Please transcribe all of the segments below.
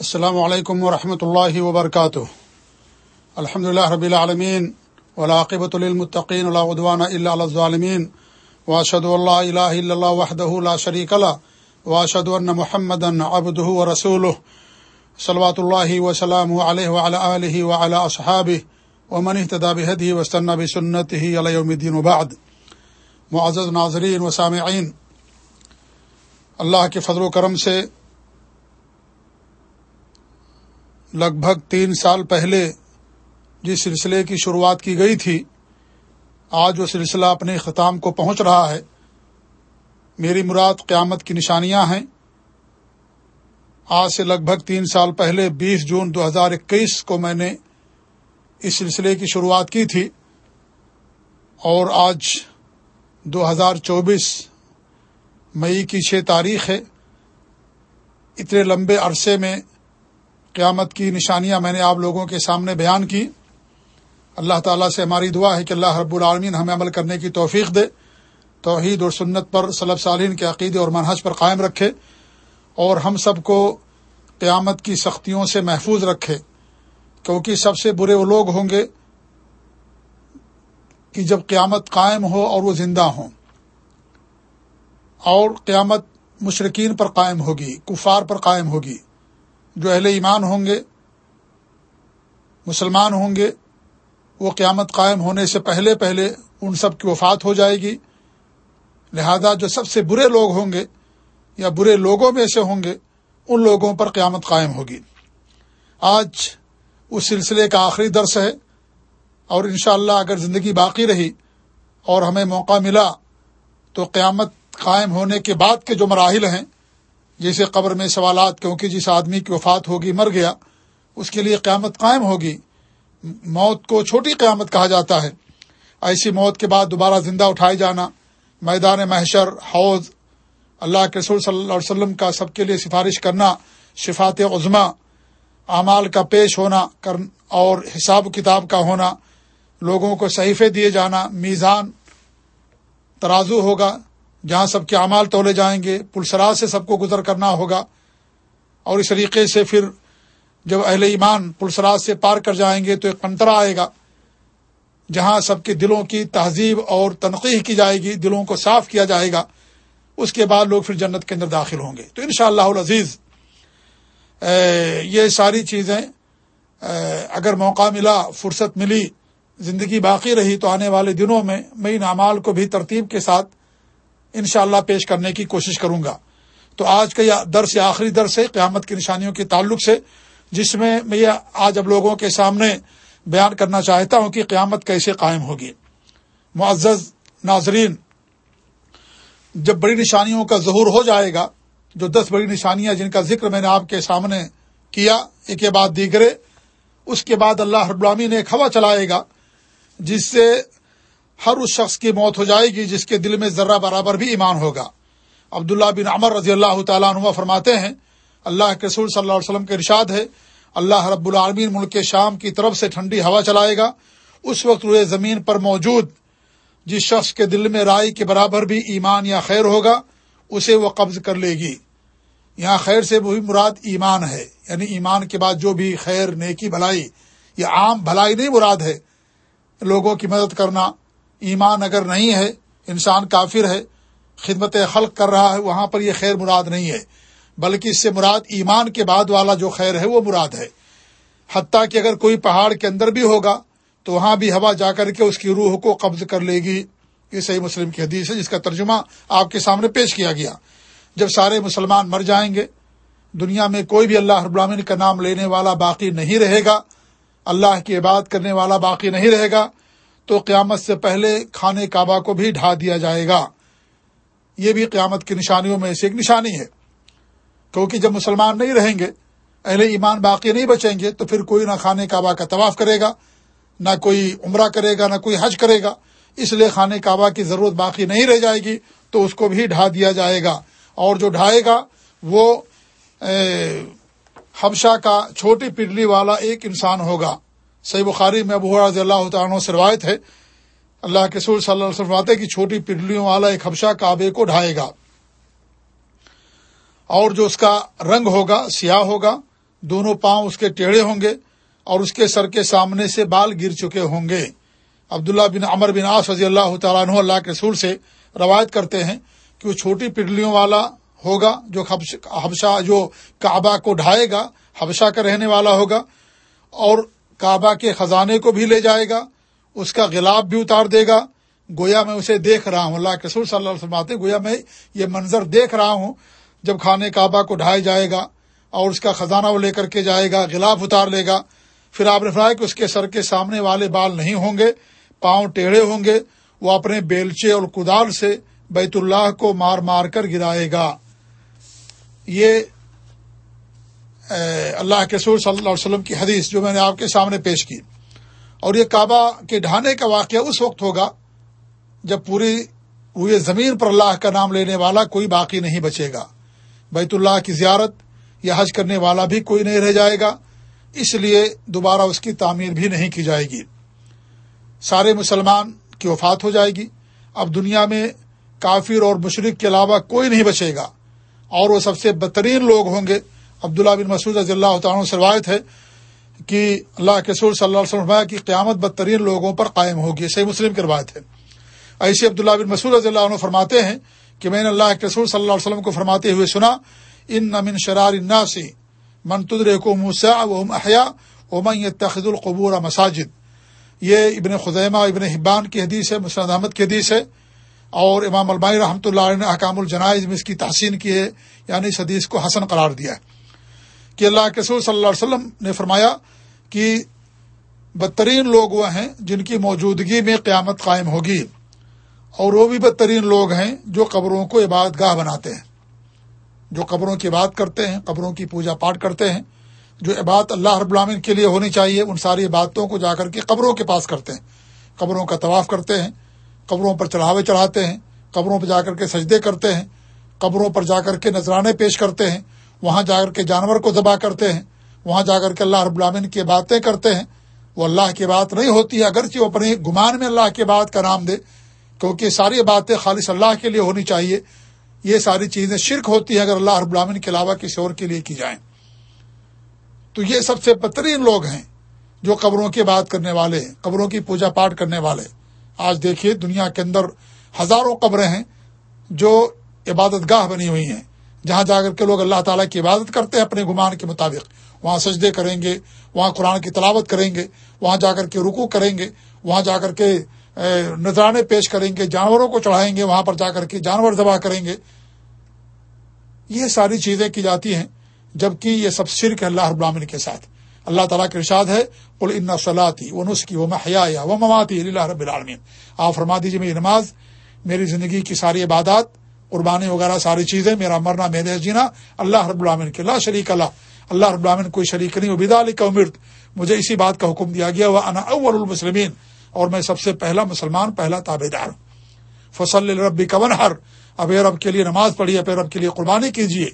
السلام علیکم ورحمۃ اللہ وبرکاتہ۔ الحمد اللہ رب العالمین ولاقبۃ المطقین اللہ اللہ الظالمین۔ واشد اللہ الہ اللہ وحدہ لا شریک اللہ واشد ان محمد ابدہ و رسول صلوات اللہ وسلم علیہ وعلى اله وعلى اصحابہ۔ ومن اهتدى بهديه واستنى بسنته على يوم الدين وبعد۔ معزز ناظرین و سامعین۔ اللہ کے فضل و کرم سے لگ بھگ تین سال پہلے جس سلسلے کی شروعات کی گئی تھی، آج وہ سلسلہ اپنے اختتام کو پہنچ رہا ہے۔ میری مراد قیامت کی نشانیاں ہیں۔ آج سے لگ بھگ تین سال پہلے بیس جون دو ہزار اکیس کو میں نے اس سلسلے کی شروعات کی تھی اور آج دو ہزار چوبیس مئی کی چھ تاریخ ہے۔ اتنے لمبے عرصے میں قیامت کی نشانیاں میں نے آپ لوگوں کے سامنے بیان کی۔ اللہ تعالیٰ سے ہماری دعا ہے کہ اللہ رب العالمین ہمیں عمل کرنے کی توفیق دے، توحید اور سنت پر صلب صالین کے عقیدے اور منحج پر قائم رکھے اور ہم سب کو قیامت کی سختیوں سے محفوظ رکھے۔ کیونکہ سب سے برے وہ لوگ ہوں گے کہ جب قیامت قائم ہو اور وہ زندہ ہوں۔ اور قیامت مشرقین پر قائم ہوگی، کفار پر قائم ہوگی۔ جو اہل ایمان ہوں گے، مسلمان ہوں گے، وہ قیامت قائم ہونے سے پہلے پہلے ان سب کی وفات ہو جائے گی۔ لہذا جو سب سے برے لوگ ہوں گے یا برے لوگوں میں سے ہوں گے، ان لوگوں پر قیامت قائم ہوگی۔ آج اس سلسلے کا آخری درس ہے اور انشاءاللہ اللہ اگر زندگی باقی رہی اور ہمیں موقع ملا تو قیامت قائم ہونے کے بعد کے جو مراحل ہیں جیسے قبر میں سوالات کیونکہ جس آدمی کی وفات ہوگی مر گیا، اس کے لیے قیامت قائم ہوگی۔ موت کو چھوٹی قیامت کہا جاتا ہے۔ ایسی موت کے بعد دوبارہ زندہ اٹھائے جانا، میدان محشر، حوض، اللہ کے رسول صلی اللہ علیہ وسلم کا سب کے لیے سفارش کرنا شفات عظما اعمال کا پیش ہونا اور حساب کتاب کا ہونا، لوگوں کو صحیفے دیے جانا، میزان ترازو ہوگا۔ جہاں سب کے اعمال تولے جائیں گے پلسرا سے سب کو گزر کرنا ہوگا۔ اور اس طریقے سے پھر جب اہل ایمان پلسراج سے پار کر جائیں گے تو ایک کنترا آئے گا، جہاں سب کے دلوں کی تہذیب اور تنقید کی جائے گی، دلوں کو صاف کیا جائے گا۔ اس کے بعد لوگ پھر جنت کے اندر داخل ہوں گے۔ تو ان شاء اللہ عزیز یہ ساری چیزیں اگر موقع ملا، فرصت ملی، زندگی باقی رہی تو آنے والے دنوں میں میں ان اعمال کو بھی ترتیب کے ساتھ انشاءاللہ اللہ پیش کرنے کی کوشش کروں گا۔ تو آج کا یہ درس یا آخری درس ہے قیامت کی نشانیوں کے تعلق سے، جس میں میں یہ آج اب لوگوں کے سامنے بیان کرنا چاہتا ہوں کہ قیامت کیسے قائم ہوگی۔ معزز ناظرین، جب بڑی نشانیوں کا ظہور ہو جائے گا، جو دس بڑی نشانیاں جن کا ذکر میں نے آپ کے سامنے کیا، ایک بعد دیگرے اس کے بعد اللہ رب الامی نے ایک ہوا چلائے گا، جس سے ہر اس شخص کی موت ہو جائے گی جس کے دل میں ذرہ برابر بھی ایمان ہوگا۔ عبداللہ بن عمر رضی اللہ تعالیٰ عنہ فرماتے ہیں، اللہ کے رسول صلی اللہ علیہ وسلم کے ارشاد ہے، اللہ رب العالمین ملک شام کی طرف سے ٹھنڈی ہوا چلائے گا، اس وقت روئے زمین پر موجود، جس شخص کے دل میں رائے کے برابر بھی ایمان یا خیر ہوگا، اسے وہ قبض کر لے گی۔ یہاں خیر سے وہی مراد ایمان ہے یعنی ایمان کے بعد جو بھی خیر، نیکی، بھلائی یا عام بھلائی نہیں مراد ہے، لوگوں کی مدد کرنا ایمان اگر نہیں ہے، انسان کافر ہے، خدمت خلق کر رہا ہے، وہاں پر یہ خیر مراد نہیں ہے۔ بلکہ اس سے مراد ایمان کے بعد والا جو خیر ہے، وہ مراد ہے۔ حتیٰ کہ اگر کوئی پہاڑ کے اندر بھی ہوگا، تو وہاں بھی ہوا جا کر کے اس کی روح کو قبض کر لے گی۔ یہ صحیح مسلم کی حدیث ہے، جس کا ترجمہ آپ کے سامنے پیش کیا گیا۔ جب سارے مسلمان مر جائیں گے، دنیا میں کوئی بھی اللہ رب العالمین کا نام لینے والا باقی نہیں رہے گا، اللہ کی عبادت کرنے والا باقی نہیں رہے گا تو قیامت سے پہلے کھانے کعبہ کو بھی ڈھا دیا جائے گا۔ یہ بھی قیامت کی نشانیوں میں سے ایک نشانی ہے۔ کیونکہ جب مسلمان نہیں رہیں گے، اہل ایمان باقی نہیں بچیں گے، تو پھر کوئی نہ خانے کعبہ کا طواف کرے گا، نہ کوئی عمرہ کرے گا، نہ کوئی حج کرے گا۔ اس لیے خانے کعبہ کی ضرورت باقی نہیں رہ جائے گی، تو اس کو بھی ڈھا دیا جائے گا۔ اور جو ڈھائے گا، وہ حبشہ کا چھوٹی پڈلی والا ایک انسان ہوگا۔ صحیح بخاری میں ابو رضی اللہ تعالیٰ سے روایت ہے، اللہ کے سور صلی اللہ علیہ وسلم کی چھوٹی پڈلیوں والا ایک حبشہ کعبے کو ڈھائے گا۔ اور جو اس کا رنگ ہوگا، سیاہ ہوگا، دونوں پاؤں اس کے ٹیڑھے ہوں گے اور اس کے سر کے سامنے سے بال گر چکے ہوں گے۔ عبداللہ بن عمر بن آس رضی اللہ تعالیٰ عنہ اللہ کے رسول سے روایت کرتے ہیں کہ وہ چھوٹی پڈلیوں والا ہوگا جو حبشہ جو کعبہ کو ڈھائے گا، حبشہ کا رہنے والا ہوگا اور کعبہ کے خزانے کو بھی لے جائے گا، اس کا غلاب بھی اتار دے گا۔ گویا میں اسے دیکھ رہا ہوں۔ اللہ کے صلی اللہ علیہ وسلم آتے گویا میں یہ منظر دیکھ رہا ہوں جب کھانے کعبہ کو ڈھائے جائے گا اور اس کا خزانہ وہ لے کر کے جائے گا غلاف اتار لے گا۔ پھر آپ نے فرمایا کہ اس کے سر کے سامنے والے بال نہیں ہوں گے، پاؤں ٹیڑھے ہوں گے، وہ اپنے بیلچے اور کدال سے بیت اللہ کو مار مار کر گرائے گا۔ یہ اللہ کے سور صلی اللہ علیہ وسلم کی حدیث جو میں نے آپ کے سامنے پیش کی۔ اور یہ کعبہ کے ڈھانے کا واقعہ اس وقت ہوگا جب پوری ہوئے زمین پر اللہ کا نام لینے والا کوئی باقی نہیں بچے گا۔ بیت اللہ کی زیارت یا حج کرنے والا بھی کوئی نہیں رہ جائے گا۔ اس لیے دوبارہ اس کی تعمیر بھی نہیں کی جائے گی۔ سارے مسلمان کی وفات ہو جائے گی۔ اب دنیا میں کافر اور مشرق کے علاوہ کوئی نہیں بچے گا۔ اور وہ سب سے بہترین لوگ ہوں گے۔ عبداللہ بن مسعود رضی اللہ تعالیٰ سے روایت ہے کہ اللہ کے سور صلی اللہ علیہ وسلم کی قیامت بدترین لوگوں پر قائم ہوگی صحیح مسلم کی روایت ہے۔ ایسے عبداللہ بن مسعود رضی اللہ عنہ فرماتے ہیں کہ میں نے اللہ کے رسول صلی اللہ علیہ وسلم کو فرماتے ہوئے سنا، ان نمن شرار الناسی منتدر کو مسا احیا امن تخد القبور مساجد. یہ ابن خزیمہ، ابن حبان کی حدیث ہے، مسند احمد کی حدیث ہے۔ اور امام البائی رحمۃ اللہ علیہ نے احکام الجنائز میں اس کی تحسین کی ہے یعنی اس حدیث کو حسن قرار دیا ہے۔ کہ اللہ کے رسول صلی اللہ علیہ وسلم نے فرمایا کہ بدترین لوگ وہ ہیں جن کی موجودگی میں قیامت قائم ہوگی اور وہ بھی بدترین لوگ ہیں جو قبروں کو عبادت گاہ بناتے ہیں، جو قبروں کی بات کرتے ہیں، قبروں کی پوجا پاٹ کرتے ہیں، جو عبادت اللہ رب العالمین کے لیے ہونی چاہیے، ان ساری عبادتوں کو جا کر کے قبروں کے پاس کرتے ہیں۔ قبروں کا طواف کرتے ہیں، قبروں پر چڑھاوے چڑھاتے ہیں، قبروں پر جا کر کے سجدے کرتے ہیں، قبروں پر جا کر کے نذرانے پیش کرتے ہیں۔ وہاں جا کر کے جانور کو ذبح کرتے ہیں، وہاں جا کر کے اللہ رب العالمین کی باتیں کرتے ہیں۔ وہ اللہ کی بات نہیں ہوتی ہے اگرچہ وہ اپنے گمان میں اللہ کی بات کا نام دے، کیونکہ ساری باتیں خالص اللہ کے لیے ہونی چاہیے۔ یہ ساری چیزیں شرک ہوتی ہیں اگر اللہ رب العالمین کے علاوہ کسی اور کے لیے کی جائیں۔ تو یہ سب سے بہترین لوگ ہیں جو قبروں کی بات کرنے والے ہیں، قبروں کی پوجا پاٹ کرنے والے۔ آج دیکھیے دنیا کے اندر ہزاروں قبریں ہیں جو عبادت گاہ بنی ہوئی ہیں۔ جہاں جا کر کے لوگ اللہ تعالیٰ کی عبادت کرتے ہیں اپنے گمان کے مطابق، وہاں سجدے کریں گے، وہاں قرآن کی تلاوت کریں گے، وہاں جا کر کے رکو کریں گے، وہاں جا کر کے نذرانے پیش کریں گے، جانوروں کو چڑھائیں گے، وہاں پر جا کر کے جانور ذبح کریں گے۔ یہ ساری چیزیں کی جاتی ہیں، جبکہ یہ سب شرک ہے اللہ ابراہین کے ساتھ۔ اللہ تعالیٰ کے ارشاد ہے بول ان صلاحی وہ نسخی وہ حیا وہ مماتی اللہ رب العالمین آپ فرما دیجیے میری نماز، میری زندگی کی ساری عبادات قربانی وغیرہ ساری چیزیں، میرا مرنا، میرے جینا، اللہ رب العالمین کے اللہ شریک اللہ اللہ رب العالمین کوئی شریک نہیں وبید علی کا امرت، مجھے اسی بات کا حکم دیا گیا وہ انا اول المسلمین اور میں سب سے پہلا مسلمان، پہلا تابے دار ہوں۔ فصل ربی کون ہر اب رب کے لیے نماز پڑھی، اب رب کے لیے قربانی کیجیے۔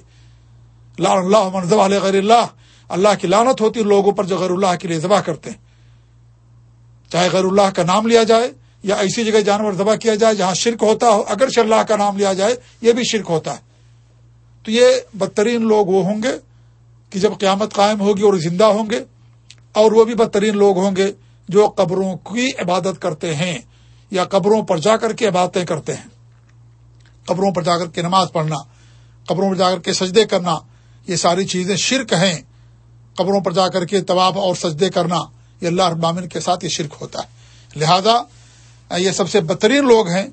لال اللہ منظب علیہ غیر اللہ اللہ کی لانت ہوتی ہے، لوگوں پر جو غیر اللہ کے لیے ذبح کرتے ہیں۔ چاہے غیر اللہ کا نام لیا جائے یا ایسی جگہ جانور ذبح کیا جائے جہاں شرک ہوتا ہو، اگر اللہ کا نام لیا جائے، یہ بھی شرک ہوتا ہے۔ تو یہ بدترین لوگ وہ ہوں گے کہ جب قیامت قائم ہوگی اور زندہ ہوں گے، اور وہ بھی بدترین لوگ ہوں گے جو قبروں کی عبادت کرتے ہیں، یا قبروں پر جا کر کے عبادتیں کرتے ہیں۔ قبروں پر جا کر کے نماز پڑھنا، قبروں پر جا کر کے سجدے کرنا، یہ ساری چیزیں شرک ہیں۔ قبروں پر جا کر کے طواب اور سجدے کرنا، یہ اللہ ابامن کے ساتھ یہ شرک ہوتا ہے۔ لہذا یہ سب سے بہترین لوگ ہیں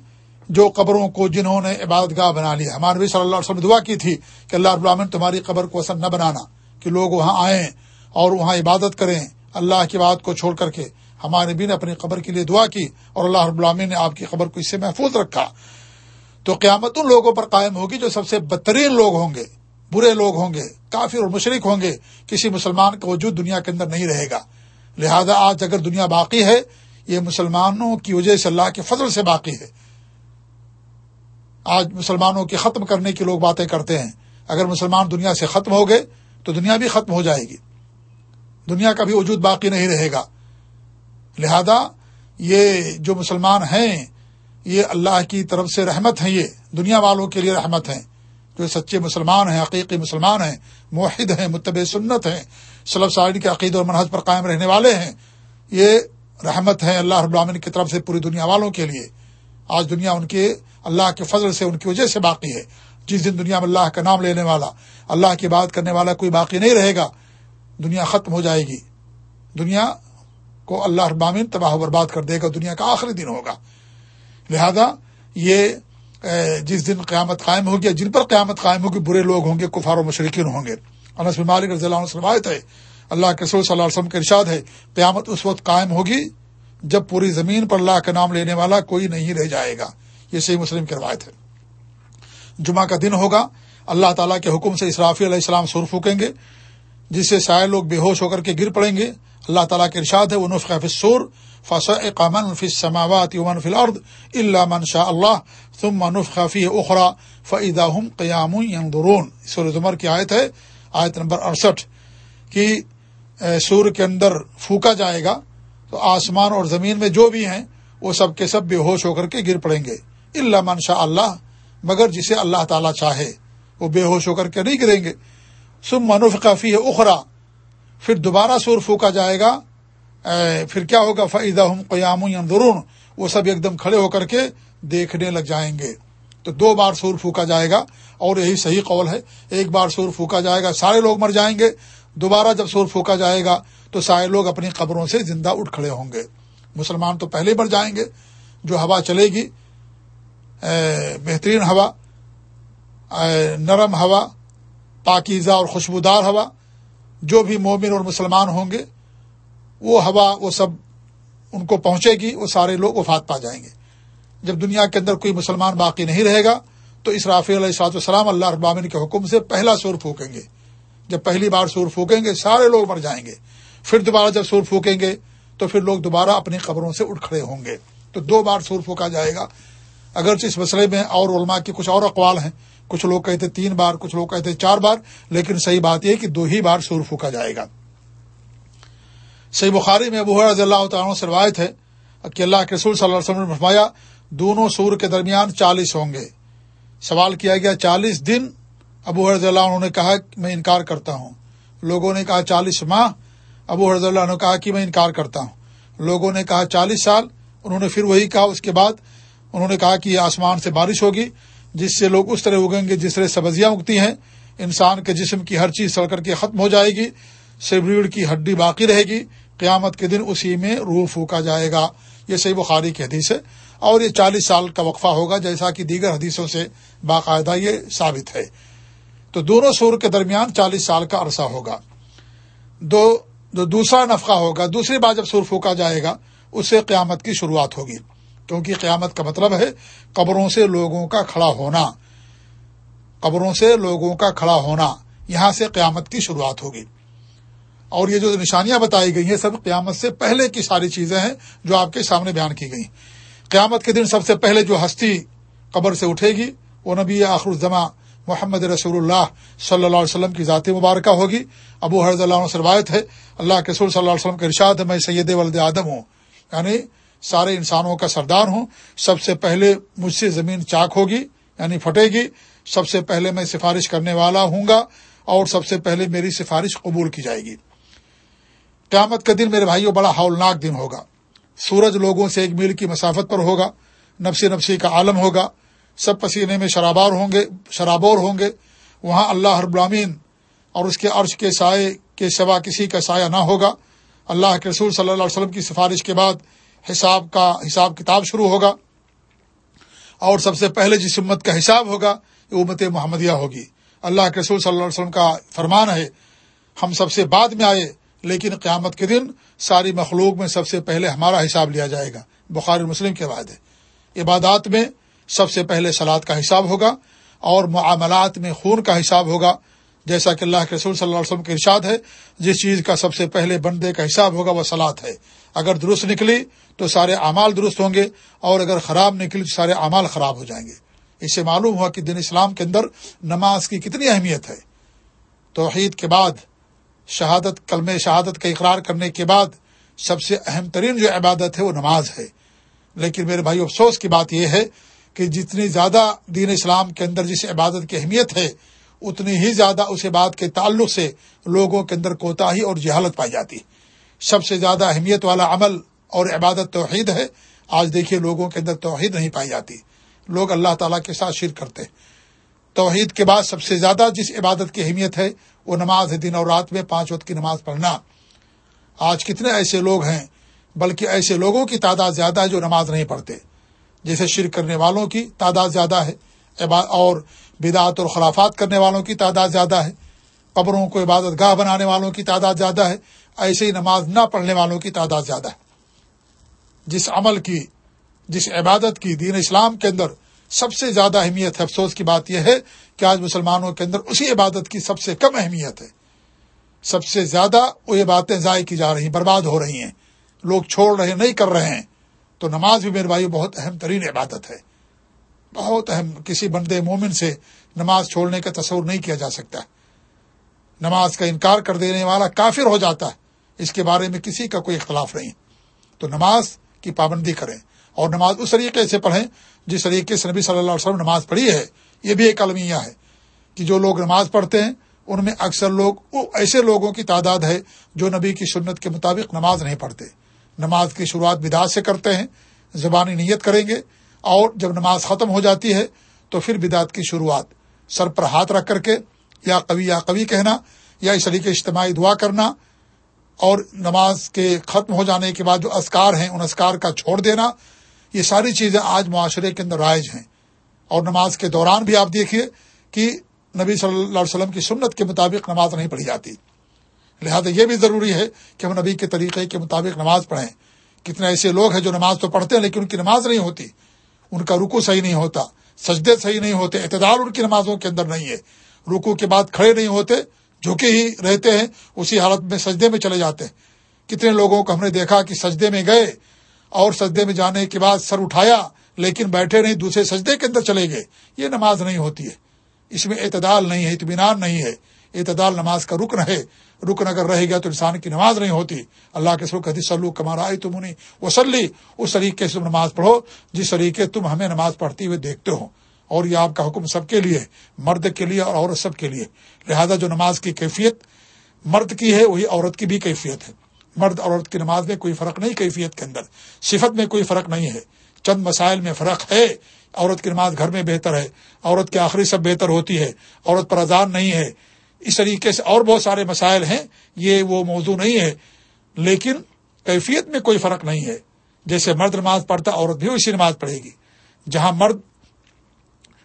جو قبروں کو جنہوں نے عبادت گاہ بنا لیا۔ ہمارے بھی صلی اللہ علیہ وسلم دعا کی تھی کہ اللہ ابامن تمہاری قبر کو اصل نہ بنانا، کہ لوگ وہاں آئیں اور وہاں عبادت کریں، اللہ کی بات کو چھوڑ کر کے۔ ہمارے بھی نے اپنی قبر کے لیے دعا کی اور اللہ رب العالمین نے آپ کی قبر کو اس سے محفوظ رکھا۔ تو قیامت ان لوگوں پر قائم ہوگی جو سب سے بدترین لوگ ہوں گے، برے لوگ ہوں گے کافی اور مشرق ہوں گے۔ کسی مسلمان کا وجود دنیا کے اندر نہیں رہے گا۔ لہذا آج اگر دنیا باقی ہے یہ مسلمانوں کی وجہ سے اللہ کے فضل سے باقی ہے۔ آج مسلمانوں کے ختم کرنے کی لوگ باتیں کرتے ہیں۔ اگر مسلمان دنیا سے ختم ہو گئے تو دنیا بھی ختم ہو جائے گی۔ دنیا کا بھی وجود باقی نہیں رہے گا۔ لہذا یہ جو مسلمان ہیں، یہ اللہ کی طرف سے رحمت ہیں، یہ دنیا والوں کے لیے رحمت ہیں۔ جو سچے مسلمان ہیں، حقیقی مسلمان ہیں معاہد ہیں متب سنت ہیں صلب سعید کے عقید اور منحص پر قائم رہنے والے ہیں، یہ رحمت ہے اللہ رب العالمین کی طرف سے پوری دنیا والوں کے لیے۔ آج دنیا ان کے اللہ کے فضل سے ان کی وجہ سے باقی ہے۔ جس دن دنیا میں اللہ کا نام لینے والا، اللہ کی بات کرنے والا کوئی باقی نہیں رہے گا، دنیا ختم ہو جائے گی۔ دنیا کو اللہ ابامین تباہ و برباد کر دے گا، دنیا کا آخری دن ہوگا۔ لہذا یہ جس دن قیامت قائم ہوگی جن پر قیامت قائم ہوگی، برے لوگ ہوں گے، کفار و مشرقین ہوں گے۔ انس مالک رضی اللہ عنہ روایت ہے اللہ کے رسول صلی اللہ علیہ وسلم کا ارشاد ہے، قیامت اس وقت قائم ہوگی جب پوری زمین پر اللہ کا نام لینے والا کوئی نہیں رہ جائے گا۔ یہ صحیح مسلم کی روایت ہے۔ جمعہ کا دن ہوگا، اللہ تعالیٰ کے حکم سے اسرافی علیہ السلام سر پھونکیں گے، جس سے سائے لوگ بے ہوش ہو کر کے گر پڑیں گے۔ اللہ تعالیٰ کے ارشاد ہے، وہ نفق فصور فص قامن فی سماوات یومن فی الارض اللہ من شاء اللہ ثم نفخ فی اخرا فعدہ قیام یندرون سور زمر کی آیت ہے، آیت نمبر اڑسٹھ، کی سور کے اندر پھونکا جائے گا، تو آسمان اور زمین میں جو بھی ہیں، وہ سب کے سب بے ہوش ہو کر کے گر پڑیں گے۔ اللہ من شاء اللہ مگر جسے اللہ تعالیٰ چاہے، وہ بے ہوش ہو کر کے نہیں گریں گے۔ سم منف کافی ہے اخرا پھر دوبارہ سور پھونکا جائے گا۔ پھر کیا ہوگا؟ فعدہ ہم قیام درون وہ سب ایک دم کھڑے ہو کر کے دیکھنے لگ جائیں گے۔ تو دو بار سور پھونکا جائے گا، اور یہی صحیح قول ہے۔ ایک بار سور پھونکا جائے گا، سارے لوگ مر جائیں گے۔ دوبارہ جب سور پھونکا جائے گا تو سارے لوگ اپنی قبروں سے زندہ اٹھ کھڑے ہوں گے۔ مسلمان تو پہلے مر جائیں گے۔ جو ہوا چلے گی بہترین ہوا نرم ہوا، پاکیزہ اور خوشبودار ہوا، جو بھی مومن اور مسلمان ہوں گے، وہ ہوا، وہ سب ان کو پہنچے گی، وہ سارے لوگ وفات پا جائیں گے۔ جب دنیا کے اندر کوئی مسلمان باقی نہیں رہے گا، تو اس رافی علیہ السلاط والسلام اللہ ابامن کے حکم سے پہلا سور پھونکیں گے۔ جب پہلی بار سور پھونکیں گے، سارے لوگ مر جائیں گے۔ پھر دوبارہ جب سور پھونکیں گے، تو پھر لوگ دوبارہ اپنی قبروں سے اٹھ کھڑے ہوں گے۔ تو دو بار سور پھونکا جائے گا۔ اگرچہ اس مسئلے میں اور علماء کے کچھ اور اقوال ہیں۔ کچھ لوگ کہتے تین بار، کچھ لوگ کہتے چار بار، لیکن صحیح بات یہ کہ دو ہی بار سور پھونکا جائے گا۔ صحیح بخاری میں ابو رضی اللہ تعالیٰ سے روایت ہے کہ اللہ کے رسول صلی اللہ علیہ وسلم نے فرمایا، دونوں سور کے درمیان چالیس ہوں گے۔ سوال کیا گیا، چالیس دن ابو رضی اللہ عنہ نے کہا کہ میں انکار کرتا ہوں۔ لوگوں نے کہا چالیس ماہ، ابو رضی اللہ نے کہا کہ میں انکار کرتا ہوں۔ لوگوں نے کہا چالیس سال، انہوں نے پھر وہی کہا۔ اس کے بعد انہوں نے کہا کہ یہ آسمان سے بارش ہوگی، جس سے لوگ اس طرح اگیں گے جس طرح سبزیاں اگتی ہیں۔ انسان کے جسم کی ہر چیز سڑ کر کے ختم ہو جائے گی سبریڑ کی ہڈی باقی رہے گی۔ قیامت کے دن اسی میں روح پھونکا جائے گا۔ یہ صحیح بخاری کی حدیث ہے۔ اور یہ چالیس سال کا وقفہ ہوگا، جیسا کہ دیگر حدیثوں سے باقاعدہ یہ ثابت ہے۔ تو دونوں سور کے درمیان چالیس سال کا عرصہ ہوگا۔ دو جو دوسرا نفقہ ہوگا۔ دوسری بار جب سور پھونکا جائے گا، اس سے قیامت کی شروعات ہوگی۔ کیونکہ قیامت کا مطلب ہے قبروں سے لوگوں کا کھڑا ہونا۔ قبروں سے لوگوں کا کھڑا ہونا۔ یہاں سے قیامت کی شروعات ہوگی۔ اور یہ جو نشانیاں بتائی گئی ہیں، سب قیامت سے پہلے کی ساری چیزیں ہیں جو آپ کے سامنے بیان کی گئی۔ قیامت کے دن سب سے پہلے جو ہستی قبر سے اٹھے گی، وہ نبی آخر الزما محمد رسول اللہ صلی اللہ علیہ وسلم کی ذاتی مبارکہ ہوگی۔ ابو حرض اللہ عنہ سے روایت ہے، اللہ کے رسول صلی اللہ علیہ وسلم کا ارشاد ہے، میں سید ولد آدم ہوں۔ یعنی سارے انسانوں کا سردار ہوں۔ سب سے پہلے مجھ سے زمین چاک ہوگی یعنی پھٹے گی۔ سب سے پہلے میں سفارش کرنے والا ہوں گا اور سب سے پہلے میری سفارش قبول کی جائے گی۔ قیامت کا دن میرے بھائیوں بڑا ہولناک دن ہوگا۔ سورج لوگوں سے ایک میل کی مسافت پر ہوگا، نفسی نفسی کا عالم ہوگا۔ سب پسینے میں شرابار ہوں گے، شرابور ہوں گے، وہاں اللہ ہر برامین اور اس کے عرش کے سائے کے سوا کسی کا سایہ نہ ہوگا۔ اللہ کے رسول صلی اللہ علیہ وسلم کی سفارش کے بعد حساب کا حساب کتاب شروع ہوگا۔ اور سب سے پہلے جس امت کا حساب ہوگا، یہ امت محمدیہ ہوگی۔ اللہ کے رسول صلی اللہ علیہ وسلم کا فرمان ہے، ہم سب سے بعد میں آئے، لیکن قیامت کے دن ساری مخلوق میں سب سے پہلے ہمارا حساب لیا جائے گا۔ بخار مسلم کے بعد ہے۔ عبادات میں سب سے پہلے سلاد کا حساب ہوگا اور معاملات میں خون کا حساب ہوگا۔ جیسا کہ اللہ کے رسول صلی اللہ علیہ وسلم کے ارشاد ہے، جس چیز کا سب سے پہلے بندے کا حساب ہوگا وہ سلاد ہے۔ اگر درست نکلی تو سارے اعمال درست ہوں گے، اور اگر خراب نکلی تو سارے اعمال خراب ہو جائیں گے۔ اس سے معلوم ہوا کہ دن اسلام کے اندر نماز کی کتنی اہمیت ہے۔ توحید کے بعد، شہادت کلم شہادت کا اقرار کرنے کے بعد سب سے اہم ترین جو عبادت ہے وہ نماز ہے۔ لیکن میرے بھائی، افسوس کی بات یہ ہے کہ جتنی زیادہ دین اسلام کے اندر جس عبادت کی اہمیت ہے، اتنی ہی زیادہ اس بات کے تعلق سے لوگوں کے اندر کوتاہی اور جہالت پائی جاتی سب سے زیادہ اہمیت والا عمل اور عبادت توحید ہے۔ آج دیکھیے لوگوں کے اندر توحید نہیں پائی جاتی۔ لوگ اللہ تعالیٰ کے ساتھ شیر کرتے توحید کے بعد سب سے زیادہ جس عبادت کی اہمیت ہے، وہ نماز ہے دن اور رات میں پانچ وقت کی نماز پڑھنا۔ آج کتنے ایسے لوگ ہیں، بلکہ ایسے لوگوں کی تعداد زیادہ ہے جو نماز نہیں پڑھتے۔ جیسے شرک کرنے والوں کی تعداد زیادہ ہے۔ اور بدعت اور خلافات کرنے والوں کی تعداد زیادہ ہے۔ قبروں کو عبادت گاہ بنانے والوں کی تعداد زیادہ ہے۔ ایسے ہی نماز نہ پڑھنے والوں کی تعداد زیادہ ہے۔ جس عمل کی جس عبادت کی دین اسلام کے اندر سب سے زیادہ اہمیت ہے، افسوس کی بات یہ ہے کہ آج مسلمانوں کے اندر اسی عبادت کی سب سے کم اہمیت ہے۔ سب سے زیادہ وہ باتیں ضائع کی جا رہی ہیں، برباد ہو رہی ہیں۔ لوگ چھوڑ رہے نہیں کر رہے ہیں۔ تو نماز بھی میرے بھائی بہت اہم ترین عبادت ہے۔ بہت اہم، کسی بندے مومن سے نماز چھوڑنے کا تصور نہیں کیا جا سکتا۔ نماز کا انکار کر دینے والا کافر ہو جاتا ہے۔ اس کے بارے میں کسی کا کوئی اختلاف نہیں۔ تو نماز کی پابندی کریں اور نماز اس طریقے سے پڑھیں جس طریقے سے نبی صلی اللہ علیہ وسلم نماز پڑھی ہے۔ یہ بھی ایک المیہ ہے کہ جو لوگ نماز پڑھتے ہیں، ان میں اکثر لوگ ایسے لوگوں کی تعداد ہے جو نبی کی سنت کے مطابق نماز نہیں پڑھتے۔ نماز کی شروعات بدعت سے کرتے ہیں، زبانی نیت کریں گے، اور جب نماز ختم ہو جاتی ہے تو پھر بدعت کی شروعات۔ سر پر ہاتھ رکھ کر کے یا کبھی یا کبھی کہنا، یا اس طریقے اجتماعی دعا کرنا، اور نماز کے ختم ہو جانے کے بعد جو اسکار ہیں، ان اسکار کا چھوڑ دینا، یہ ساری چیزیں آج معاشرے کے اندر رائج ہیں۔ اور نماز کے دوران بھی آپ دیکھیے کہ نبی صلی اللہ علیہ وسلم کی سنت کے مطابق نماز نہیں پڑھی جاتی۔ لہذا یہ بھی ضروری ہے کہ ہم نبی کے طریقے کے مطابق نماز پڑھیں۔ کتنے ایسے لوگ ہیں جو نماز تو پڑھتے ہیں لیکن ان کی نماز نہیں ہوتی۔ ان کا رکو صحیح نہیں ہوتا۔ سجدے صحیح نہیں ہوتے۔ اعتدار ان کی نمازوں کے اندر نہیں ہے۔ رکو کے بعد کھڑے نہیں ہوتے جھکے ہی رہتے ہیں، اسی حالت میں سجدے میں چلے جاتے ہیں۔ کتنے لوگوں کو ہم نے دیکھا کہ سجدے میں گئے اور سجدے میں جانے کے بعد سر اٹھایا، لیکن بیٹھے نہیں، دوسرے سجدے کے اندر چلے گئے۔ یہ نماز نہیں ہوتی ہے۔ اس میں اعتدال نہیں ہے، اطمینان نہیں ہے۔ اعتدال نماز کا رکن ہے۔ رکن اگر رہے گا تو انسان کی نماز نہیں ہوتی۔ اللہ کے سلو سلو کمارا آئی تم انہیں وسلی اس طریقے سے تم نماز پڑھو جس طریقے تم ہمیں نماز پڑھتی ہوئے دیکھتے ہو۔ اور یہ آپ کا حکم سب کے لیے، مرد کے لیے اور عورت سب کے لیے۔ لہذا جو نماز کی کیفیت مرد کی ہے، وہی عورت کی بھی کیفیت ہے۔ مرد اور عورت کی نماز میں کوئی فرق نہیں کیفیت کے اندر۔ صفت میں کوئی فرق نہیں ہے۔ چند مسائل میں فرق ہے۔ عورت کی نماز گھر میں بہتر ہے۔ عورت کی آخری سب بہتر ہوتی ہے۔ عورت پر اذان نہیں ہے۔ اس طریقے سے اور بہت سارے مسائل ہیں، یہ وہ موضوع نہیں ہے، لیکن کیفیت میں کوئی فرق نہیں ہے۔ جیسے مرد نماز پڑھتا، عورت بھی اسی نماز پڑھے گی۔ جہاں مرد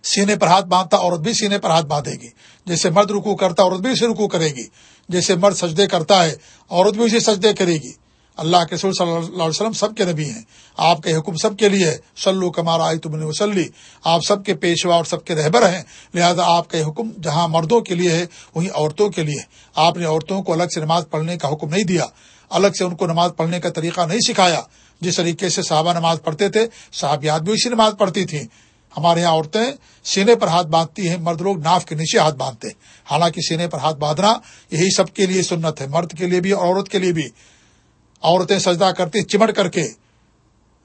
سینے پر ہاتھ باندھتا، عورت بھی سینے پر ہاتھ باندھے گی۔ جیسے مرد رکو کرتا، عورت بھی اسے رکو کرے گی۔ جیسے مرد سجدے کرتا ہے، عورت بھی اسے سجدے کرے گی۔ اللہ کے صلی اللہ علیہ وسلم سب کے نبی ہیں۔ آپ کے حکم سب کے لیے سلو کمارا آئی تم وسلی آپ سب کے پیشوا اور سب کے رہبر ہیں۔ لہذا آپ کا حکم جہاں مردوں کے لیے ہے، وہیں عورتوں کے لیے آپ نے عورتوں کو الگ سے نماز پڑھنے کا حکم نہیں دیا۔ الگ سے ان کو نماز پڑھنے کا طریقہ نہیں سکھایا۔ جس طریقے سے صحابہ نماز پڑھتے تھے، صحابیات بھی اسی نماز پڑھتی تھیں۔ ہمارے یہاں عورتیں سینے پر ہاتھ باندھتی ہیں، مرد لوگ ناف کے نیچے ہاتھ باندھتے۔ حالانکہ سینے پر ہاتھ باندھنا یہی سب کے لیے سنت ہے، مرد کے لیے بھی اور عورت کے لیے بھی۔ عورتیں سجدہ کرتی چمٹ کر کے،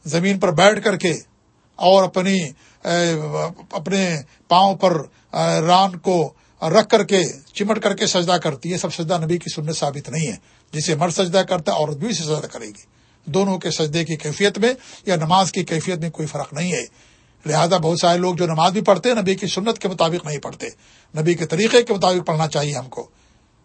زمین پر بیٹھ کر کے، اور اپنی اپنے پاؤں پر ران کو رکھ کر کے، چمٹ کر کے سجدہ کرتی۔ یہ سب سجدہ نبی کی سنت ثابت نہیں ہے۔ جسے مرد سجدہ کرتا ہے، عورت بھی اسے سجدہ کرے گی۔ دونوں کے سجدے کی کیفیت میں یا نماز کی کیفیت میں کوئی فرق نہیں ہے۔ لہذا بہت سارے لوگ جو نماز بھی پڑھتے ہیں، نبی کی سنت کے مطابق نہیں پڑھتے۔ نبی کے طریقے کے مطابق پڑھنا چاہیے ہم کو۔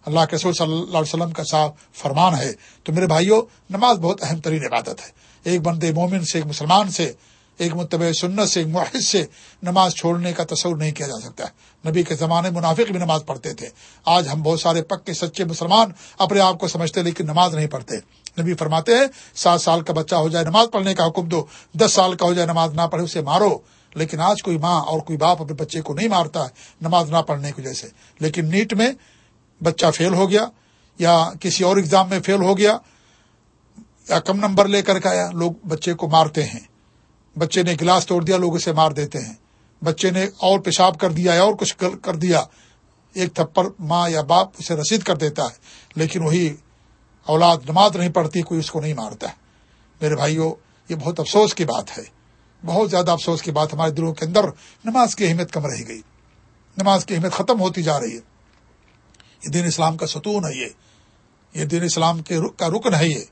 اللہ کے صلی اللہ علیہ وسلم کا صاف فرمان ہے۔ تو میرے بھائیوں نماز بہت اہم ترین عبادت ہے۔ ایک بندے مومن سے، ایک مسلمان سے، ایک متبع سنت سے، ایک معاہد سے نماز چھوڑنے کا تصور نہیں کیا جا سکتا۔ ہے نبی کے زمانے منافق بھی نماز پڑھتے تھے۔ آج ہم بہت سارے پکے، سچے مسلمان اپنے آپ کو سمجھتے لیکن نماز نہیں پڑھتے۔ نبی فرماتے ہیں، سات سال کا بچہ ہو جائے نماز پڑھنے کا حکم دو، دس سال کا ہو جائے نماز نہ پڑھے اسے مارو۔ لیکن آج کوئی ماں اور کوئی باپ اپنے بچے کو نہیں مارتا ہے نماز نہ پڑھنے کی وجہ سے۔ لیکن نیٹ میں بچہ فیل ہو گیا یا کسی اور ایگزام میں فیل ہو گیا، یا کم نمبر لے کر کے آیا، لوگ بچے کو مارتے ہیں۔ بچے نے گلاس توڑ دیا، لوگ اسے مار دیتے ہیں۔ بچے نے اور پیشاب کر دیا یا اور کچھ کر دیا، ایک تھپڑ ماں یا باپ اسے رسید کر دیتا ہے۔ لیکن وہی اولاد نماز نہیں پڑھتی، کوئی اس کو نہیں مارتا۔ ہے میرے بھائیوں یہ بہت افسوس کی بات ہے۔ بہت زیادہ افسوس کی بات ہمارے دلوں کے اندر نماز کی اہمیت کم رہ گئی۔ نماز کی اہمیت ختم ہوتی جا رہی ہے۔ یہ دین اسلام کا ستون ہے یہ۔ یہ دین اسلام کے کا رکن ہے یہ۔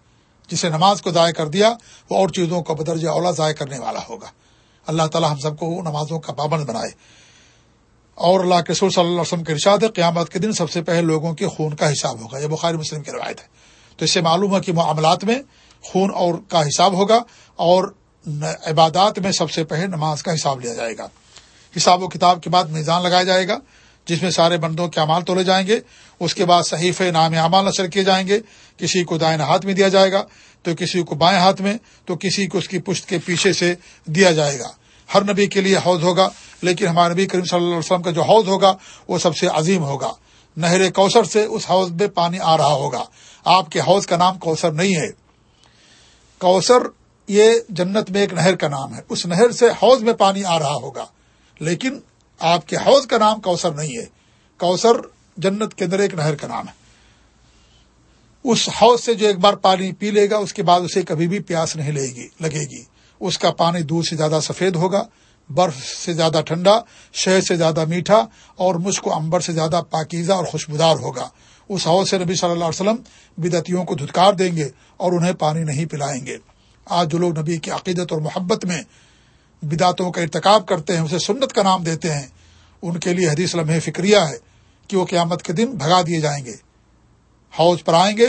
جسے نماز کو ضائع کر دیا، وہ اور چیزوں کو بدرجہ اولا ضائع کرنے والا ہوگا۔ اللہ تعالی ہم سب کو نمازوں کا پابند بنائے۔ اور اللہ کے رسول صلی اللہ علیہ وسلم کے ارشاد ہے، قیامت کے دن سب سے پہلے لوگوں کے خون کا حساب ہوگا۔ یہ بخاری مسلم کی روایت ہے۔ تو اس سے معلوم ہے کہ معاملات میں خون اور کا حساب ہوگا اور عبادات میں سب سے پہلے نماز کا حساب لیا جائے گا۔ حساب و کتاب کے بعد میزان لگایا جائے گا۔ جس میں سارے بندوں کے اعمال تولے جائیں گے، اس کے بعد صحیف نام اعمال نشر کیے جائیں گے۔ کسی کو دائیں ہاتھ میں دیا جائے گا، تو کسی کو بائیں ہاتھ میں، تو کسی کو اس کی پشت کے پیچھے سے دیا جائے گا۔ ہر نبی کے لیے حوض ہوگا، لیکن ہمارے نبی کریم صلی اللہ علیہ وسلم کا جو حوض ہوگا، وہ سب سے عظیم ہوگا۔ نہر کوثر سے اس حوض میں پانی آ رہا ہوگا۔ آپ کے حوض کا نام کوثر نہیں ہے۔ کوثر یہ جنت میں ایک نہر کا نام ہے۔ اس نہر سے حوض میں پانی آ رہا ہوگا۔ لیکن آپ کے حوض کا نام کوثر نہیں ہے۔ کوثر جنت کے اندر ایک نہر کا نام ہے۔ اس حوض سے جو ایک بار پانی پی لے گا، اس کے بعد اسے کبھی بھی پیاس نہیں لے گی، لگے گی۔ اس کا پانی دودھ سے زیادہ سفید ہوگا، برف سے زیادہ ٹھنڈا، شہد سے زیادہ میٹھا، اور مشک و امبر سے زیادہ پاکیزہ اور خوشبودار ہوگا۔ اس حوض سے نبی صلی اللہ علیہ وسلم بدتیوں کو دھتکار دیں گے اور انہیں پانی نہیں پلائیں گے۔ آج جو لوگ نبی کی عقیدت اور محبت میں بدعتوں کا ارتکاب کرتے ہیں، اسے سنت کا نام دیتے ہیں۔ ان کے لیے حدیث لمحے فکریہ ہے کہ وہ قیامت کے دن بھگا دیے جائیں گے۔ حوض پر آئیں گے،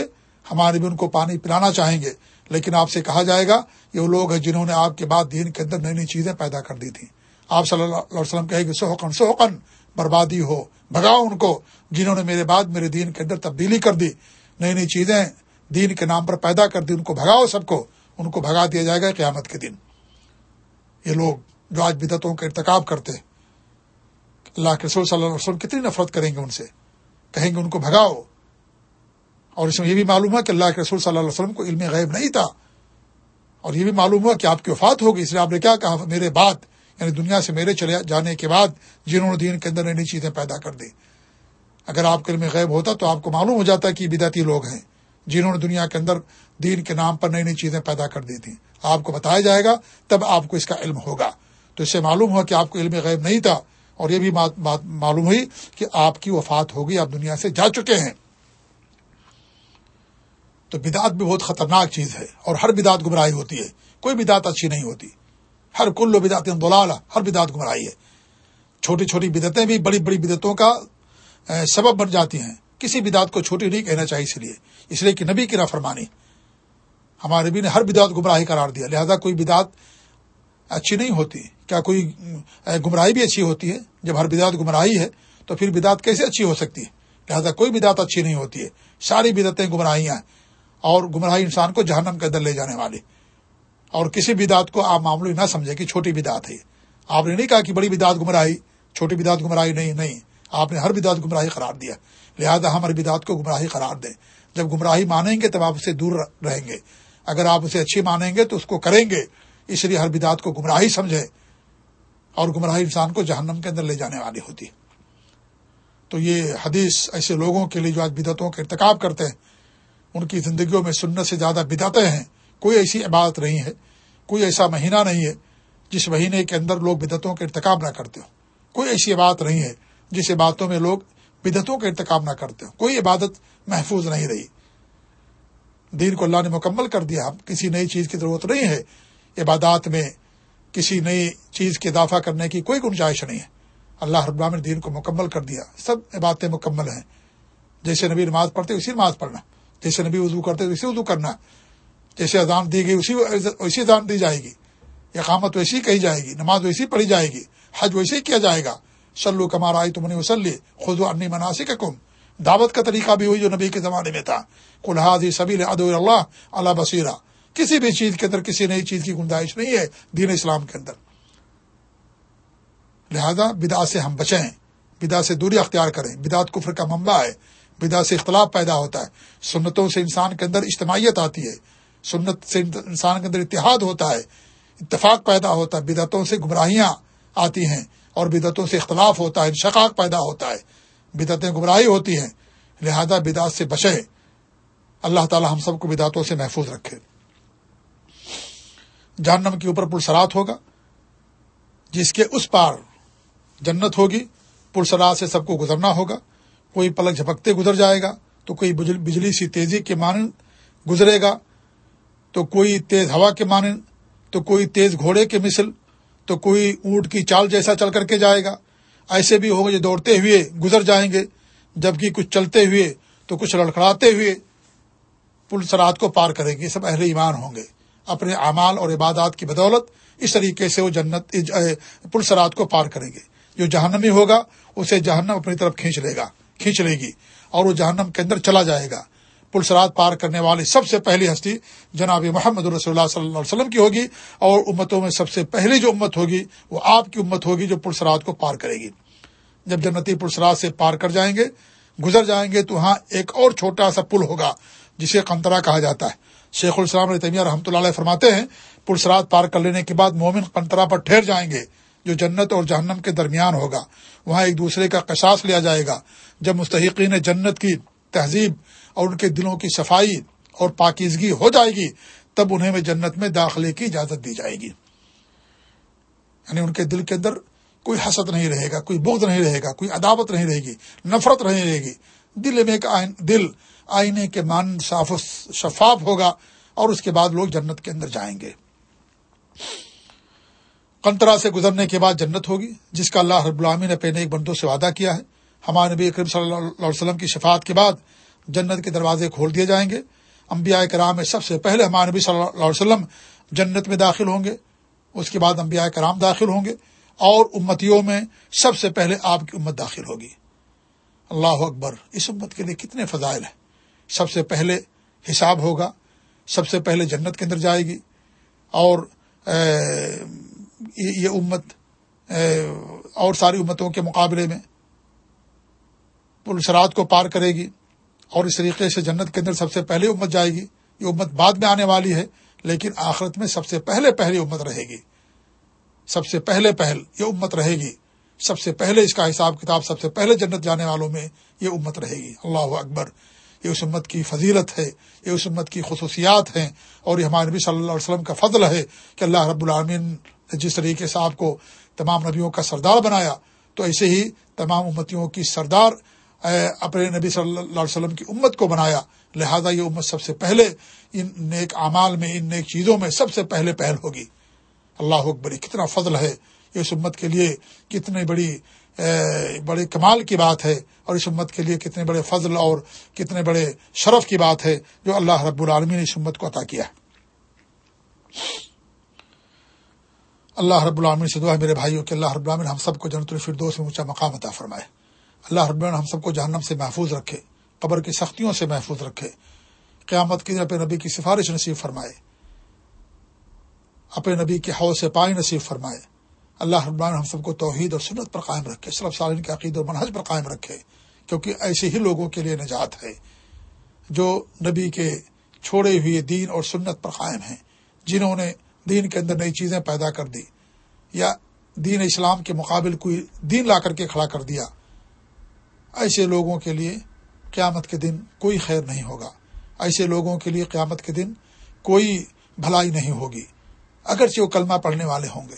ہمارے بھی ان کو پانی پلانا چاہیں گے۔ لیکن آپ سے کہا جائے گا، یہ وہ لوگ ہیں جنہوں نے آپ کے بعد دین کے اندر نئی نئی چیزیں پیدا کر دی تھیں۔ آپ صلی اللہ علیہ وسلم کہے گے سوکن سوکن بربادی ہو، بھگاؤ ان کو جنہوں نے میرے بعد میرے دین کے اندر تبدیلی کر دی، نئی نئی چیزیں دین کے نام پر پیدا کر دی، ان کو بھگاؤ سب کو، ان کو بھگا دیا جائے گا قیامت کے دن۔ یہ لوگ جو آج بدتوں کا ارتکاب کرتے اللہ کے رسول صلی اللہ علیہ وسلم کتنی نفرت کریں گے ان سے؟ کہیں گے ان کو بھگاؤ۔ اور اس میں یہ بھی معلوم ہے کہ اللہ کے رسول صلی اللہ علیہ وسلم کو علم غیب نہیں تھا۔ اور یہ بھی معلوم ہوا کہ آپ کی وفات ہوگی، اس لیے آپ نے کیا کہا؟ میرے بعد یعنی دنیا سے میرے چلے جانے کے بعد جنہوں نے دین کے اندر نئی نئی چیزیں پیدا کر دی اگر آپ کے علم غیب ہوتا تو آپ کو معلوم ہو جاتا کہ بدعتی لوگ ہیں، جنہوں نے دنیا کے اندر دین کے نام پر نئی نئی چیزیں پیدا کر دی تھیں۔ آپ کو بتایا جائے گا، تب آپ کو اس کا علم ہوگا۔ تو اس سے معلوم ہوا کہ آپ کو علم غیب نہیں تھا، اور یہ بھی بات معلوم ہوئی کہ آپ کی وفات ہوگی، آپ دنیا سے جا چکے ہیں۔ تو بدعت بھی بہت خطرناک چیز ہے، اور ہر بدعت گمراہی ہوتی ہے۔ کوئی بدعت اچھی نہیں ہوتی۔ ہر کل بدعت بلال ہر بدعت گمراہی ہے۔ چھوٹی چھوٹی بدعتیں بھی بڑی بڑی بدعتوں کا سبب بن جاتی ہیں۔ کسی بدعت کو چھوٹی نہیں کہنا چاہیے، اس لیے اس لیے کہ نبی کی نافرمانی۔ ہمارے نبی نے ہر بدعت گمراہی قرار دیا، لہذا کوئی بدعت اچھی نہیں ہوتی۔ کیا کوئی گمراہی بھی اچھی ہوتی ہے؟ جب ہر بدعت گمراہی ہے، تو پھر بدعت کیسے اچھی ہو سکتی ہے؟ لہذا کوئی بدعت اچھی نہیں ہوتی ہے۔ ساری بدعتیں گمراہیاں ہیں اور گمراہی انسان کو جہنم کے اندر لے جانے والی۔ اور کسی بدعت کو آپ معمولی نہ سمجھے کہ چھوٹی بدعت ہے۔ آپ نے نہیں کہا کہ بڑی بدعت گمراہی، چھوٹی بدعت گمراہی نہیں نہیں۔ آپ نے ہر بدعت گمراہی قرار دیا۔ لہذا ہم ہر بدعت کو گمراہی قرار دیں۔ جب گمراہی مانیں گے تب آپ اسے دور رہیں گے۔ اگر آپ اسے اچھی مانیں گے تو اس کو کریں گے۔ اس لیے ہر بدعت کو گمراہی سمجھے۔ اور گمراہی انسان کو جہنم کے اندر لے جانے والی ہوتی ہے۔ تو یہ حدیث ایسے لوگوں کے لیے جو آج بدعتوں کا ارتکاب کرتے ہیں، ان کی زندگیوں میں سنت سے زیادہ بدعتیں ہیں۔ کوئی ایسی عبادت نہیں ہے، کوئی ایسا مہینہ نہیں ہے جس مہینے کے اندر لوگ بدعتوں کا ارتکاب نہ کرتے ہوں۔ کوئی ایسی عبادت نہیں ہے جس عبادتوں میں لوگ بدعتوں کا ارتکاب نہ کرتے ہوں۔ کوئی عبادت محفوظ نہیں رہی۔ دین کو اللہ نے مکمل کر دیا کسی نئی چیز کی ضرورت نہیں ہے۔ عبادات میں کسی نئی چیز کے اضافہ کرنے کی کوئی گنجائش نہیں ہے۔ اللہ رب نے دین کو مکمل کر دیا۔ سب عبادتیں مکمل ہیں۔ جیسے نبی نماز پڑھتے، اسی نماز پڑھنا۔ جیسے نبی وضو کرتے، اسی وضو کرنا۔ جیسے اذان دی گئی، اسی ویسی اذان دی جائے گی۔ اقامت ویسی کہی جائے گی، نماز ویسی پڑھی جائے گی، حج ویسے ہی کیا جائے گا۔ سلو کمار آئی تم نے وسلی خود و انی مناسب کم دعوت کا طریقہ بھی ہوئی جو نبی کے زمانے میں تھا۔ کلحاظ سبیل اد اللہ اللہ بصیرہ کسی بھی چیز کے اندر کسی نئی چیز کی گنجائش نہیں ہے دین اسلام کے اندر۔ لہذا بدا سے ہم بچیں بدا سے دوری اختیار کریں۔ بدعت کفر کا منبع ہے بدا سے اختلاف پیدا ہوتا ہے۔ سنتوں سے انسان کے اندر اجتماعیت آتی ہے۔ سنت سے انسان کے اندر اتحاد ہوتا ہے، اتفاق پیدا ہوتا ہے۔ بدعتوں سے گمراہیاں آتی ہیں اور بدعتوں سے اختلاف ہوتا ہے شقاق پیدا ہوتا ہے۔ بدعتیں گمراہی ہوتی ہیں، لہذا بدعت سے بچے اللہ تعالی ہم سب کو بدعتوں سے محفوظ رکھے۔ جہنم کے اوپر پرسرات ہوگا، جس کے اس پار جنت ہوگی، پرسرات سے سب کو گزرنا ہوگا۔ کوئی پلک جھپکتے گزر جائے گا، تو کوئی بجلی سی تیزی کے مانند گزرے گا۔ تو کوئی تیز ہوا کے مانند، تو کوئی تیز گھوڑے کے مثل، تو کوئی اونٹ کی چال جیسا چل کر کے جائے گا۔ ایسے بھی ہوگا جو دوڑتے ہوئے گزر جائیں گے، جبکہ کچھ چلتے ہوئے تو کچھ لڑکھڑاتے ہوئے پل سرات کو پار کریں گے سب اہل ایمان ہوں گے۔ اپنے اعمال اور عبادات کی بدولت اس طریقے سے وہ جنت پل سرات کو پار کریں گے۔ جو جہنمی ہوگا، اسے جہنم اپنی طرف کھینچ لے گا، کھینچ لے گی اور وہ جہنم کے اندر چلا جائے گا۔ پلسرات پار کرنے والی سب سے پہلی ہستی جناب محمد رسول اللہ صلی اللہ علیہ وسلم کی ہوگی اور امتوں میں سب سے پہلی جو امت ہوگی وہ آپ کی امت ہوگی جو پلسرات کو پار کرے گی۔ جب جنتی پلسرات سے پار کر جائیں گے، گزر جائیں گے تو وہاں ایک اور چھوٹا سا پل ہوگا جسے قنطرہ کہا جاتا ہے۔ شیخ السلام طیمیہ رحمۃ اللہ علیہ فرماتے ہیں پلسرات پار کر لینے کے بعد مومن قنطرہ پر ٹھہر جائیں گے، جو جنت اور جہنم کے درمیان ہوگا۔ وہاں ایک دوسرے کا قصاص لیا جائے گا۔ جب مستحقین جنت کی تہذیب اور ان کے دلوں کی صفائی اور پاکیزگی ہو جائے گی، تب انہیں میں جنت میں داخلے کی اجازت دی جائے گی۔ یعنی ان کے دل کے اندر کوئی حسد نہیں رہے گا، کوئی بغض نہیں رہے گا، کوئی عداوت نہیں رہے گی، نفرت نہیں رہے گی۔ دل میں ایک دل آئینے کے مان صاف شفاف ہوگا اور اس کے بعد لوگ جنت کے اندر جائیں گے۔ کنترا سے گزرنے کے بعد جنت ہوگی، جس کا اللہ رب العامی نے اپنے ایک بندوں سے وعدہ کیا ہے۔ ہمارے نبی اکرم صلی اللہ علیہ وسلم کی شفاعت کے بعد جنت کے دروازے کھول دیے جائیں گے۔ انبیاء کرام میں سب سے پہلے ہمارے نبی صلی اللہ علیہ وسلم جنت میں داخل ہوں گے۔ اس کے بعد انبیاء کرام داخل ہوں گے۔ اور امتیوں میں سب سے پہلے آپ کی امت داخل ہوگی۔ اللہ اکبر، اس امت کے لیے کتنے فضائل ہیں۔ سب سے پہلے حساب ہوگا، سب سے پہلے جنت کے اندر جائے گی۔ اور یہ امت اور ساری امتوں کے مقابلے میں پلسرات کو پار کرے گی۔ اور اس طریقے سے جنت کے اندر سب سے پہلے امت جائے گی، یہ امت بعد میں آنے والی ہے، لیکن آخرت میں سب سے پہلے پہلی امت رہے گی۔ سب سے پہلے پہل یہ امت رہے گی۔ سب سے پہلے اس کا حساب کتاب، سب سے پہلے جنت جانے والوں میں یہ امت رہے گی۔ اللہ اکبر۔ یہ اس امت کی فضیلت ہے، یہ اس امت کی خصوصیات ہیں، اور یہ ہمارے نبی صلی اللہ علیہ وسلم کا فضل ہے کہ اللہ رب العالمین نے جس طریقے سے آپ کو تمام نبیوں کا سردار بنایا، تو ایسے ہی تمام امتیوں کی سردار اپنے نبی صلی اللہ علیہ وسلم کی امت کو بنایا۔ لہذا یہ امت سب سے پہلے ان نیک اعمال میں، ان نیک چیزوں میں سب سے پہلے پہل ہوگی۔ اللہ اکبر کتنا فضل ہے یہ اس امت کے لیے، کتنی بڑی بڑے کمال کی بات ہے، اور اس امت کے لیے کتنے بڑے فضل اور کتنے بڑے شرف کی بات ہے جو اللہ رب العالمین نے اس امت کو عطا کیا ہے۔ اللہ رب العالمین سے دعا ہے میرے بھائیوں کہ اللہ رب العالمین ہم سب کو جنت الفردوس میں اونچا مقام عطا فرمائے۔ اللہ رب ہم سب کو جہنم سے محفوظ رکھے، قبر کی سختیوں سے محفوظ رکھے۔ قیامت کی اپنے نبی کی سفارش نصیب فرمائے۔ اپنے نبی کے حوض سے پائے نصیب فرمائے۔ اللہ رب العالمین ہم سب کو توحید اور سنت پر قائم رکھے، صرف سالین کے عقید اور منحج پر قائم رکھے، کیونکہ ایسے ہی لوگوں کے لیے نجات ہے۔ جو نبی کے چھوڑے ہوئے دین اور سنت پر قائم ہیں، جنہوں نے دین کے اندر نئی چیزیں پیدا کر دی، یا دین اسلام کے مقابل کوئی دین لا کر کے کھڑا کر دیا۔ ایسے لوگوں کے لیے قیامت کے دن کوئی خیر نہیں ہوگا۔ ایسے لوگوں کے لیے قیامت کے دن کوئی بھلائی نہیں ہوگی۔ اگرچہ وہ کلمہ پڑھنے والے ہوں گے۔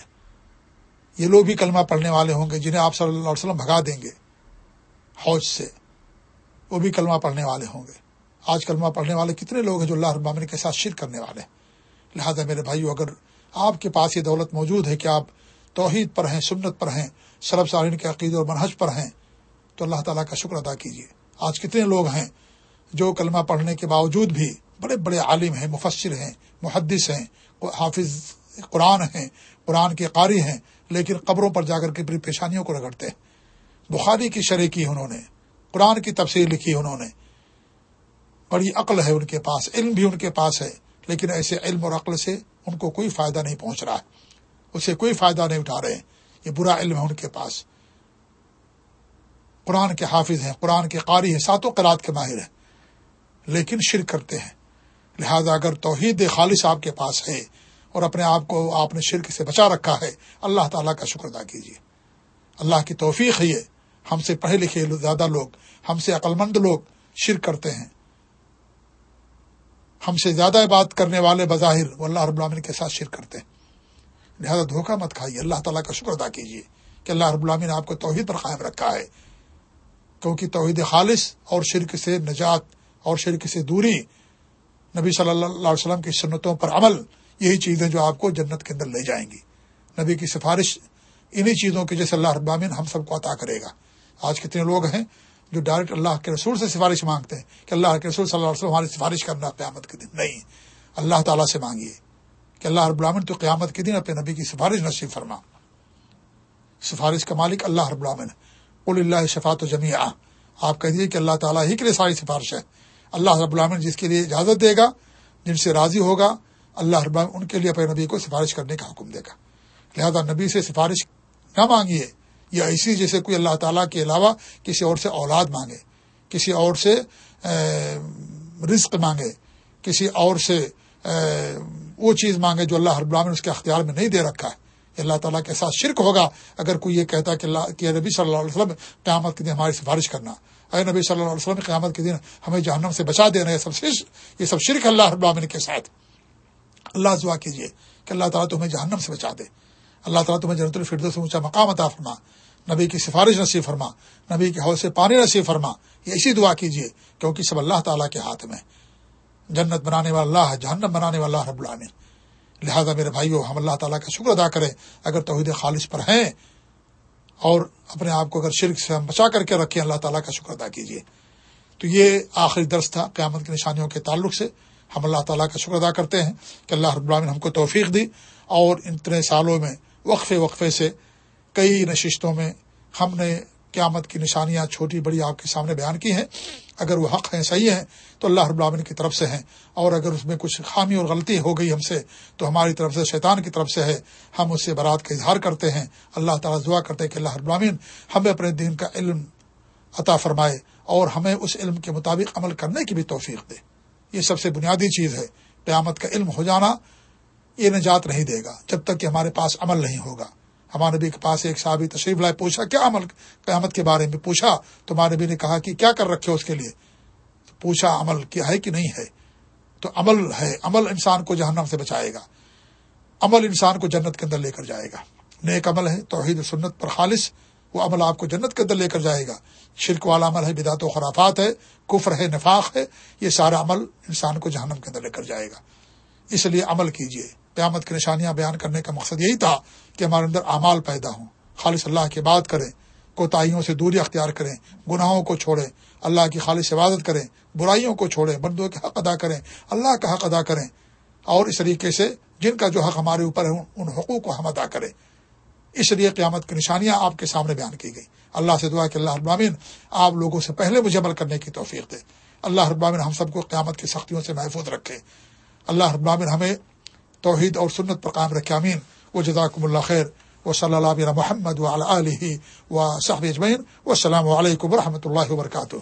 یہ لوگ بھی کلمہ پڑھنے والے ہوں گے جنہیں آپ صلی اللہ علیہ وسلم بھگا دیں گے۔ حوج سے وہ بھی کلمہ پڑھنے والے ہوں گے۔ آج کلمہ پڑھنے والے کتنے لوگ ہیں جو اللہ ابامن کے ساتھ شرک کرنے والے ہیں۔ لہٰذا میرے بھائیو، اگر آپ کے پاس یہ دولت موجود ہے کہ آپ توحید پر ہیں، سنت پر ہیں، سرب سارین کے عقید اور منحج پر ہیں تو اللہ تعالیٰ کا شکر ادا کیجیے۔ آج کتنے لوگ ہیں جو کلمہ پڑھنے کے باوجود بھی بڑے بڑے عالم ہیں، مفسر ہیں، محدث ہیں، حافظ قرآن ہیں، قرآن کے قاری ہیں، لیکن قبروں پر جا کر کے بڑی پیشانیوں کو رگڑتے ہیں۔ بخاری کی شرح کی انہوں نے، قرآن کی تفسیر لکھی انہوں نے۔ بڑی عقل ہے ان کے پاس، علم بھی ان کے پاس ہے، لیکن ایسے علم اور عقل سے ان کو کوئی فائدہ نہیں پہنچ رہا ہے۔ اسے کوئی فائدہ نہیں اٹھا رہے ہیں۔ یہ برا علم ہے ان کے پاس۔ قرآن کے حافظ ہیں، قرآن کے قاری ہیں، ساتوں قرآد کے ماہر ہیں۔ لیکن شرک کرتے ہیں۔ لہذا اگر توحید خالص آپ کے پاس ہے اور اپنے آپ کو آپ نے شرک سے بچا رکھا ہے، اللہ تعالیٰ کا شکر ادا کیجیے۔ اللہ کی توفیق ہے یہ۔ ہم سے پڑھے لکھے زیادہ لوگ، ہم سے عقلمند لوگ شرک کرتے ہیں۔ ہم سے زیادہ بات کرنے والے بظاہر وہ اللہ رب العالمین کے ساتھ شرک کرتے ہیں۔ لہٰذا دھوکہ مت کھائیے، اللہ تعالیٰ کا شکر ادا کیجیے کہ اللہ رب العالمین نے آپ کو توحید پر قائم رکھا ہے۔ کیونکہ توحید خالص اور شرک سے نجات اور شرک سے دوری نبی صلی اللہ علیہ وسلم کی سنتوں پر عمل یہی چیزیں جو آپ کو جنت کے اندر لے جائیں گی۔ نبی کی سفارش انہی چیزوں کی جیسے اللہ ابامین ہم سب کو عطا کرے گا۔ آج کتنے لوگ ہیں جو ڈائریکٹ اللہ کے رسول سے سفارش مانگتے ہیں کہ اللہ کے رسول صلی اللہ علیہ وسلم ہماری سفارش کرنا قیامت کے دن نہیں۔ اللہ تعالیٰ سے مانگیے کہ اللہ رب العالمین تو قیامت کے دن اپنے نبی کی سفارش نصیب فرما۔ سفارش کا مالک اللہ رب العالمین قل اللہ شفات و جمیع آپ کہہ دیجیے کہ اللہ تعالیٰ ہی کے لیے ساری سفارش ہے۔ اللہ رب العالمین جس کے لیے اجازت دے گا، جن سے راضی ہوگا، اللہ رب العالمین ان کے لیے اپنے نبی کو سفارش کرنے کا حکم دے گا۔ لہذا نبی سے سفارش نہ مانگیے، یا ایسی جیسے کوئی اللہ تعالیٰ کے علاوہ کسی اور سے اولاد مانگے، کسی اور سے رزق مانگے، کسی اور سے وہ چیز مانگے جو اللہ رب العالمین اس کے اختیار میں نہیں دے رکھا ہے۔ اللہ تعالیٰ کے ساتھ شرک ہوگا، اگر کوئی یہ کہتا کہ اللہ کہ نبی صلی اللہ علیہ وسلم، قیامت کے دن ہماری سفارش کرنا۔ اے نبی صلی اللہ علیہ وسلم، قیامت کے دن ہمیں جہنم سے بچا دینا۔ یہ سب شرک یہ سب شرک اللہ رب العالمین کے ساتھ۔ اللہ دعا کیجیے کہ اللہ تعالیٰ تمہیں جہنم سے بچا دے۔ اللہ تعالیٰ تمہیں جنت الفرد سے اونچا مقام عطا فرما۔ نبی کی سفارش نصیب فرما۔ نبی کے حوض سے پانی نصیب فرما۔ یہ ایسی دعا کیجیے، کیونکہ سب اللہ تعالیٰ کے ہاتھ میں۔ جنت بنانے والا اللہ جہنم بنانے والا رب العالمین۔ لہذا میرے بھائیو، ہم اللہ تعالیٰ کا شکر ادا کریں، اگر توحید خالص پر ہیں، اور اپنے آپ کو اگر شرک سے ہم بچا کر کے رکھیں، اللہ تعالیٰ کا شکر ادا کیجیے تو یہ آخری درس تھا قیامت کی نشانیوں کے تعلق سے۔ ہم اللہ تعالیٰ کا شکر ادا کرتے ہیں کہ اللہ رب العالمین ہم کو توفیق دی، اور اتنے سالوں میں وقفے وقفے سے کئی نشستوں میں ہم نے قیامت کی نشانیاں چھوٹی بڑی آپ کے سامنے بیان کی ہیں۔ اگر وہ حق ہیں، صحیح ہیں، تو اللہ رب العالمین کی طرف سے ہیں۔ اور اگر اس میں کچھ خامی اور غلطی ہو گئی ہم سے، تو ہماری طرف سے، شیطان کی طرف سے ہے۔ ہم اس سے برات کا اظہار کرتے ہیں۔ اللہ تعالیٰ دعا کرتے ہیں کہ اللہ رب العالمین ہمیں اپنے دین کا علم عطا فرمائے اور ہمیں اس علم کے مطابق عمل کرنے کی بھی توفیق دے۔ یہ سب سے بنیادی چیز ہے۔ قیامت کا علم ہو جانا یہ نجات نہیں دے گا جب تک کہ ہمارے پاس عمل نہیں ہوگا۔ ہمارے نبی کے پاس ایک صحابی تشریف لائے، پوچھا، کیا عمل قیامت کے بارے میں؟ پوچھا تو ہمارے نبی نے کہا کہ کیا کر رکھے اس کے لیے؟ پوچھا، عمل کیا ہے کہ نہیں ہے؟ تو عمل ہے، عمل انسان کو جہنم سے بچائے گا۔ عمل انسان کو جنت کے اندر لے کر جائے گا۔ نیک عمل ہے، توحید و سنت پر خالص وہ عمل آپ کو جنت کے اندر لے کر جائے گا۔ شرک والا عمل ہے، بدعت و خرافات ہے، کفر ہے، نفاق ہے، یہ سارا عمل انسان کو جہنم کے اندر لے کر جائے گا۔ اس لیے عمل کیجیے قیامت کی نشانیاں بیان کرنے کا مقصد یہی تھا کہ ہمارے اندر اعمال پیدا ہوں۔ خالص اللہ کی بات کریں، کوتاہیوں سے دوری اختیار کریں، گناہوں کو چھوڑیں، اللہ کی خالص عبادت کریں، برائیوں کو چھوڑیں، بندوں کے حق ادا کریں، اللہ کا حق ادا کریں۔ اور اس طریقے سے جن کا جو حق ہمارے اوپر ہے، ان حقوق کو ہم ادا کریں۔ اس لیے قیامت کی نشانیاں آپ کے سامنے بیان کی گئی اللہ سے دعا کہ اللہ ابامین آپ لوگوں سے پہلے مجھے عمل کرنے کی توفیق دے۔ اللہ ابامن ہم سب کو قیامت کی سختیوں سے محفوظ رکھے۔ اللہ ابامن ہمیں توحید اور سنت پر قائم رکھے امین و جزاکم اللہ خیر. و صلی اللہ محمد و علیہ و صاحب اجمین و السلام علیکم و رحمۃ اللہ وبرکاتہ.